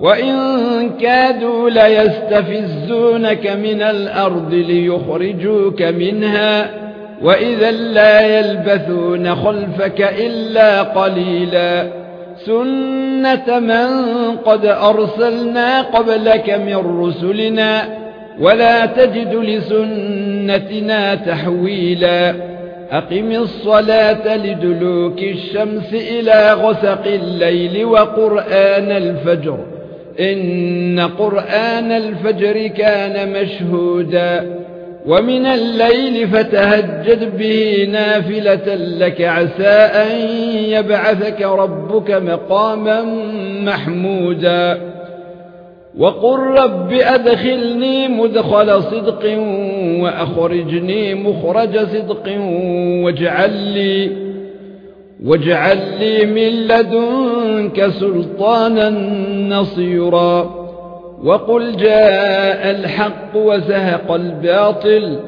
وَإِن كَادُوا لَيَسْتَفِزُّونَكَ مِنَ الْأَرْضِ لِيُخْرِجُوكَ مِنْهَا وَإِذًا لَّا يَلْبَثُونَ خَلْفَكَ إِلَّا قَلِيلًا سُنَّةَ مَن قَدْ أَرْسَلْنَا قَبْلَكَ مِن رُّسُلِنَا وَلَا تَجِدُ لِسُنَّتِنَا تَحْوِيلًا أَقِمِ الصَّلَاةَ لِدُلُوكِ الشَّمْسِ إِلَى غَسَقِ اللَّيْلِ وَقُرْآنَ الْفَجْرِ إِنَّ قُرْآنَ الْفَجْرِ كَانَ مَشْهُودًا وَمِنَ اللَّيْلِ فَتَهَجَّدْ بِهِ نَافِلَةً لَكَ عَسَى أَن يَبْعَثَكَ رَبُّكَ مَقَامًا مَحْمُودًا وَقُل رَّبِّ أَدْخِلْنِي مُدْخَلَ صِدْقٍ وَأَخْرِجْنِي مُخْرَجَ صِدْقٍ وَاجْعَل لِّي وَاجْعَل لِّي مِن لَّدُنكَ سُلْطَانًا نَّصِيرًا. وَقُلْ جَاءَ الْحَقُّ وَزَهَقَ الْبَاطِلُ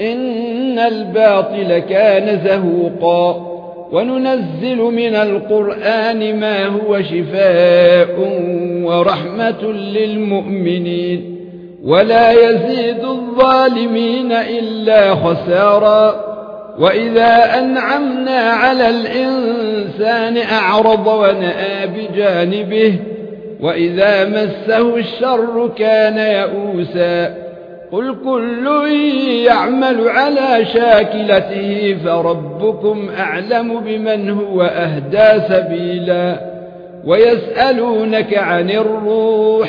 إِنَّ الْبَاطِلَ كَانَ زَهُوقًا. وَنُنَزِّلُ مِنَ الْقُرْآنِ مَا هُوَ شِفَاءٌ وَرَحْمَةٌ لِلْمُؤْمِنِينَ. وَلَا يَزِيدُ الظَّالِمِينَ إِلَّا خَسَارًا. وَإِذَا أَنْعَمْنَا عَلَى الْإِنسَانِ أَعْرَضَ وَنَأَىٰ بِجَانِبِهِ وَإِذَا مَسَّهُ الشَّرُّ كَانَ يَئُوسًا قُلْ كُلٌّ يَعْمَلُ عَلَى شَاكِلَتِهِ فَرَبُّكُمْ أَعْلَمُ بِمَنْ هُوَ أَهْدَى سَبِيلًا وَيَسْأَلُونَكَ عَنِ الرُّوحِ